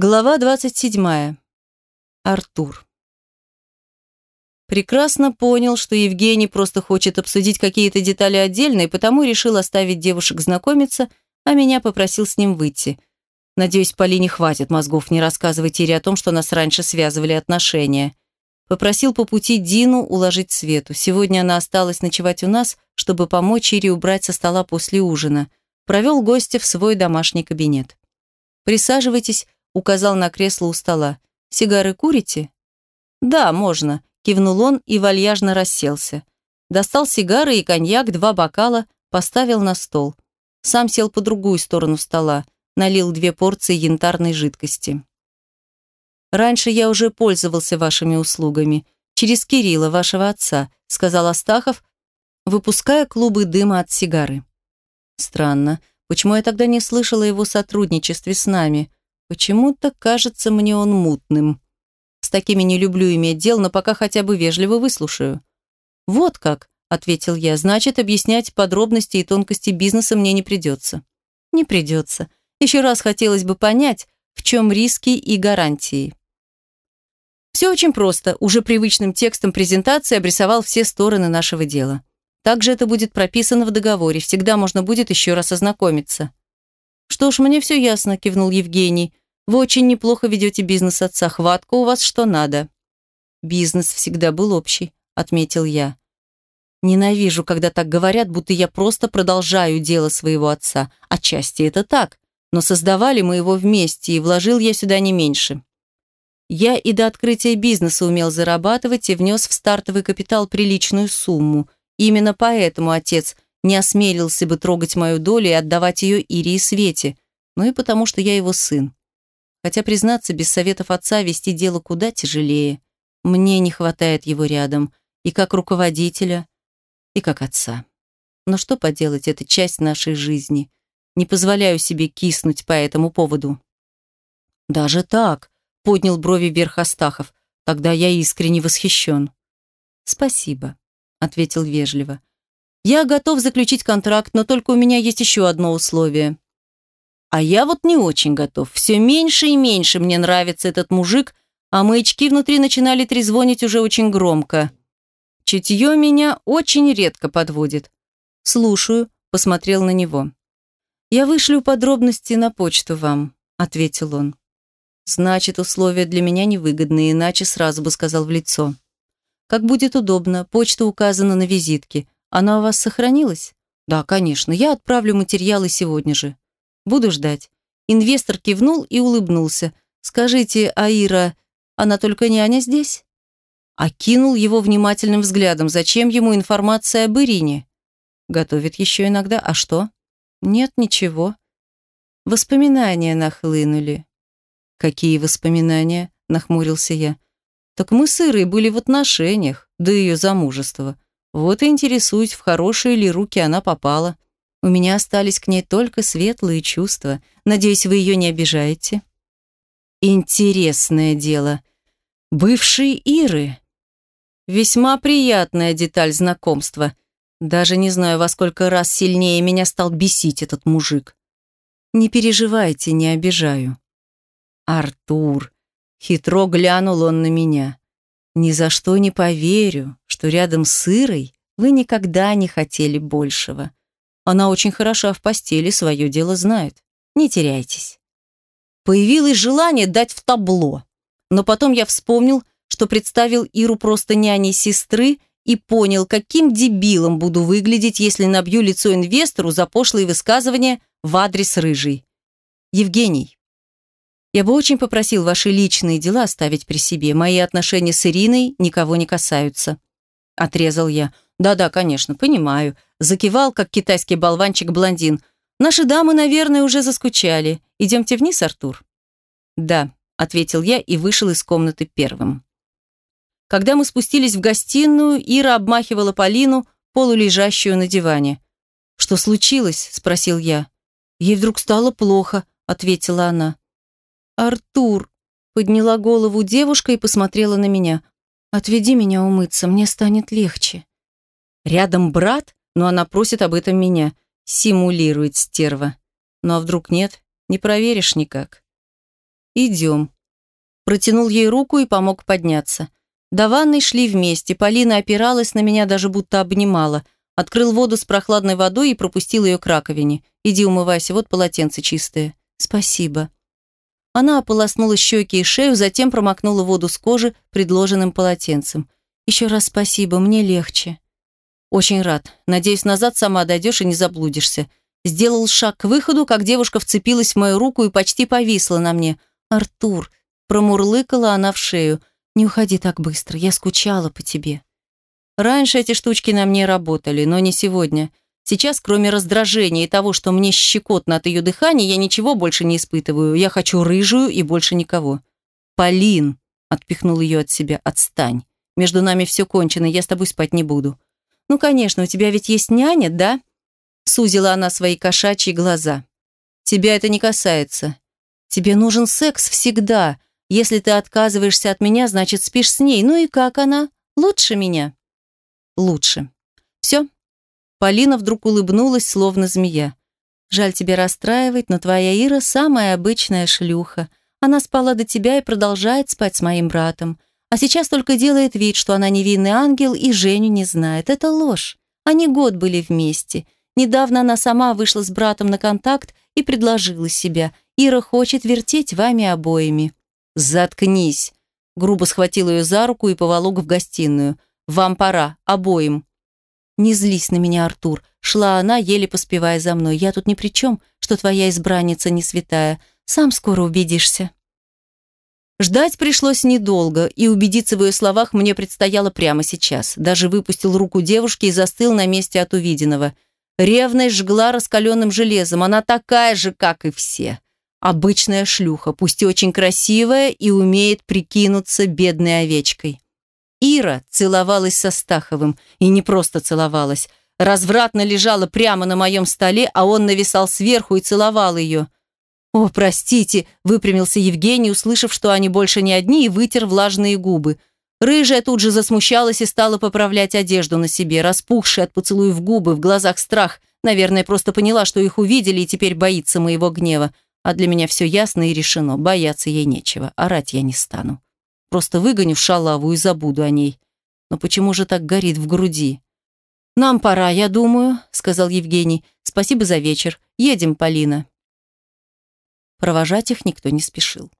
Глава 27. Артур. Прекрасно понял, что Евгений просто хочет обсудить какие-то детали отдельно, и потому решил оставить девушек знакомиться, а меня попросил с ним выйти. Надеюсь, Полине хватит мозгов не рассказывать Ире о том, что нас раньше связывали отношения. Попросил по пути Дину уложить Свету. Сегодня она осталась ночевать у нас, чтобы помочь Ире убрать со стола после ужина. Провел гостя в свой домашний кабинет. «Присаживайтесь», указал на кресло у стола. «Сигары курите?» «Да, можно», – кивнул он и вальяжно расселся. Достал сигары и коньяк, два бокала, поставил на стол. Сам сел по другую сторону стола, налил две порции янтарной жидкости. «Раньше я уже пользовался вашими услугами. Через Кирилла, вашего отца», – сказал Астахов, выпуская клубы дыма от сигары. «Странно. Почему я тогда не слышала о его сотрудничестве с нами? Почему-то кажется мне он мутным. С такими не люблю иметь дел, но пока хотя бы вежливо выслушаю. Вот как, ответил я, значит, объяснять подробности и тонкости бизнеса мне не придется. Не придется. Еще раз хотелось бы понять, в чем риски и гарантии. Все очень просто. Уже привычным текстом презентации обрисовал все стороны нашего дела. Также это будет прописано в договоре, всегда можно будет еще раз ознакомиться. «Что ж, мне все ясно», – кивнул Евгений. «Вы очень неплохо ведете бизнес отца, хватка у вас что надо». «Бизнес всегда был общий», – отметил я. «Ненавижу, когда так говорят, будто я просто продолжаю дело своего отца. Отчасти это так, но создавали мы его вместе, и вложил я сюда не меньше». Я и до открытия бизнеса умел зарабатывать и внес в стартовый капитал приличную сумму. Именно поэтому отец – не осмелился бы трогать мою долю и отдавать ее Ире и Свете, но и потому, что я его сын. Хотя, признаться, без советов отца вести дело куда тяжелее. Мне не хватает его рядом, и как руководителя, и как отца. Но что поделать, это часть нашей жизни. Не позволяю себе киснуть по этому поводу. Даже так, поднял брови вверх Астахов. Тогда я искренне восхищен. Спасибо, ответил вежливо. Я готов заключить контракт, но только у меня есть еще одно условие. А я вот не очень готов. Все меньше и меньше мне нравится этот мужик, а маячки внутри начинали трезвонить уже очень громко. Чутье меня очень редко подводит. «Слушаю», — посмотрел на него. «Я вышлю подробности на почту вам», — ответил он. «Значит, условия для меня невыгодные, иначе сразу бы сказал в лицо. Как будет удобно, почта указана на визитке. Она у вас сохранилась? Да, конечно. Я отправлю материалы сегодня же. Буду ждать. Инвестор кивнул и улыбнулся. Скажите, Аира, она только няня здесь? Окинул его внимательным взглядом. Зачем ему информация об Ирине? Готовит еще иногда. А что? Нет, ничего. Воспоминания нахлынули. Какие воспоминания? Нахмурился я. Так мы с Ирой были в отношениях до ее замужества. Вот и интересуюсь, в хорошие ли руки она попала. У меня остались к ней только светлые чувства. Надеюсь, вы ее не обижаете. Интересное дело. Бывшие Иры. Весьма приятная деталь знакомства. Даже не знаю, во сколько раз сильнее меня стал бесить этот мужик. Не переживайте, не обижаю. Артур. Хитро глянул он на меня. Ни за что не поверю, что рядом с Ирой вы никогда не хотели большего. Она очень хороша в постели, свое дело знает. Не теряйтесь. Появилось желание дать в табло. Но потом я вспомнил, что представил Иру просто няней сестры и понял, каким дебилом буду выглядеть, если набью лицо инвестору за пошлые высказывания в адрес рыжий. Евгений, я бы очень попросил ваши личные дела оставить при себе. Мои отношения с Ириной никого не касаются. Отрезал я. Да-да, конечно, понимаю. Закивал, как китайский болванчик-блондин. Наши дамы, наверное, уже заскучали. Идемте вниз, Артур? Да, ответил я и вышел из комнаты первым. Когда мы спустились в гостиную, Ира обмахивала Полину, полулежащую на диване. «Что случилось?» – спросил я. «Ей вдруг стало плохо», – ответила она. «Артур!» – подняла голову девушка и посмотрела на меня. «Отведи меня умыться, мне станет легче». Рядом брат, но она просит об этом меня. Симулирует стерва. Ну а вдруг нет? Не проверишь никак. «Идем». Протянул ей руку и помог подняться. До ванной шли вместе. Полина опиралась на меня, даже будто обнимала. Открыл воду с прохладной водой и пропустил ее к раковине. «Иди умывайся, вот полотенце чистое». «Спасибо». Она ополоснула щеки и шею, затем промокнула воду с кожи предложенным полотенцем. «Еще раз спасибо, мне легче». «Очень рад. Надеюсь, назад сама дойдешь и не заблудишься». Сделал шаг к выходу, как девушка вцепилась в мою руку и почти повисла на мне. «Артур!» Промурлыкала она в шею. «Не уходи так быстро, я скучала по тебе». Раньше эти штучки на мне работали, но не сегодня. Сейчас, кроме раздражения и того, что мне щекотно от ее дыхания, я ничего больше не испытываю. Я хочу рыжую и больше никого. «Полин!» – отпихнул ее от себя. «Отстань. Между нами все кончено, я с тобой спать не буду». «Ну, конечно, у тебя ведь есть няня, да?» Сузила она свои кошачьи глаза. «Тебя это не касается. Тебе нужен секс всегда. Если ты отказываешься от меня, значит, спишь с ней. Ну и как она? Лучше меня?» «Лучше. Все, Полина вдруг улыбнулась, словно змея. «Жаль тебя расстраивать, но твоя Ира самая обычная шлюха. Она спала до тебя и продолжает спать с моим братом. А сейчас только делает вид, что она невинный ангел и Женю не знает. Это ложь. Они год были вместе. Недавно она сама вышла с братом на контакт и предложила себя. Ира хочет вертеть вами обоими». «Заткнись!» Грубо схватил ее за руку и поволок в гостиную. «Вам пора, обоим. «Не злись на меня, Артур», — шла она, еле поспевая за мной. «Я тут ни при чем, что твоя избранница не святая. Сам скоро убедишься». Ждать пришлось недолго, и убедиться в ее словах мне предстояло прямо сейчас. Даже выпустил руку девушки и застыл на месте от увиденного. Ревность жгла раскаленным железом, она такая же, как и все. Обычная шлюха, пусть и очень красивая, и умеет прикинуться бедной овечкой. Ира целовалась со Стаховым. И не просто целовалась. Развратно лежала прямо на моем столе, а он нависал сверху и целовал ее. «О, простите», — выпрямился Евгений, услышав, что они больше не одни, и вытер влажные губы. Рыжая тут же засмущалась и стала поправлять одежду на себе, распухшая от поцелуев губы, в глазах страх. Наверное, просто поняла, что их увидели и теперь боится моего гнева. А для меня все ясно и решено, бояться ей нечего, орать я не стану. Просто выгоню в шалаву и забуду о ней. Но почему же так горит в груди? «Нам пора, я думаю», — сказал Евгений. «Спасибо за вечер. Едем, Полина». Провожать их никто не спешил.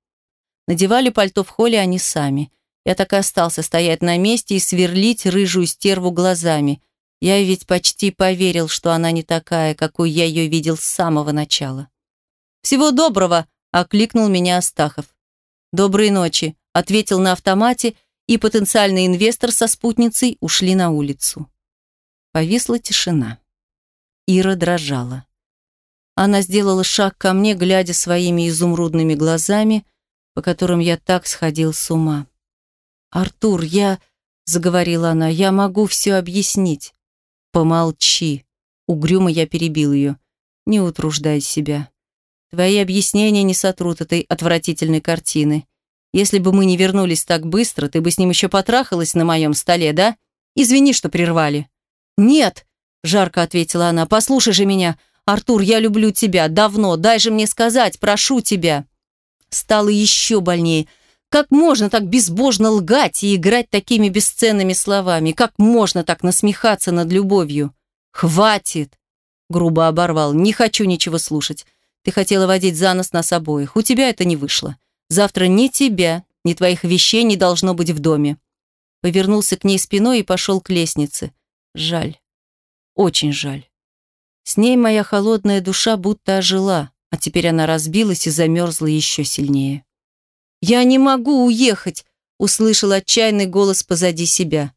Надевали пальто в холле они сами. Я так и остался стоять на месте и сверлить рыжую стерву глазами. Я ведь почти поверил, что она не такая, какой я ее видел с самого начала. «Всего доброго!» — окликнул меня Астахов. «Доброй ночи!» ответил на автомате, и потенциальный инвестор со спутницей ушли на улицу. Повисла тишина. Ира дрожала. Она сделала шаг ко мне, глядя своими изумрудными глазами, по которым я так сходил с ума. «Артур, я...» — заговорила она. «Я могу все объяснить». «Помолчи». Угрюмо я перебил ее. «Не утруждай себя. Твои объяснения не сотрут этой отвратительной картины. Если бы мы не вернулись так быстро, ты бы с ним еще потрахалась на моем столе, да? Извини, что прервали». «Нет», — жарко ответила она, — «послушай же меня. Артур, я люблю тебя. Давно. Дай же мне сказать. Прошу тебя». Стало еще больнее. Как можно так безбожно лгать и играть такими бесценными словами? Как можно так насмехаться над любовью? «Хватит!» — грубо оборвал. «Не хочу ничего слушать. Ты хотела водить за нос нас обоих. У тебя это не вышло. Завтра ни тебя, ни твоих вещей не должно быть в доме. Повернулся к ней спиной и пошел к лестнице. Жаль. Очень жаль. С ней моя холодная душа будто ожила, а теперь она разбилась и замерзла еще сильнее. «Я не могу уехать!» — услышал отчаянный голос позади себя.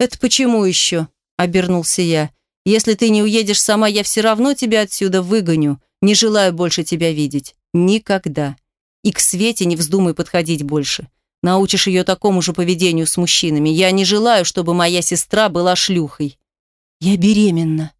«Это почему еще?» — обернулся я. «Если ты не уедешь сама, я все равно тебя отсюда выгоню. Не желаю больше тебя видеть. Никогда. И к Свете не вздумай подходить больше. Научишь ее такому же поведению с мужчинами. Я не желаю, чтобы моя сестра была шлюхой. Я беременна.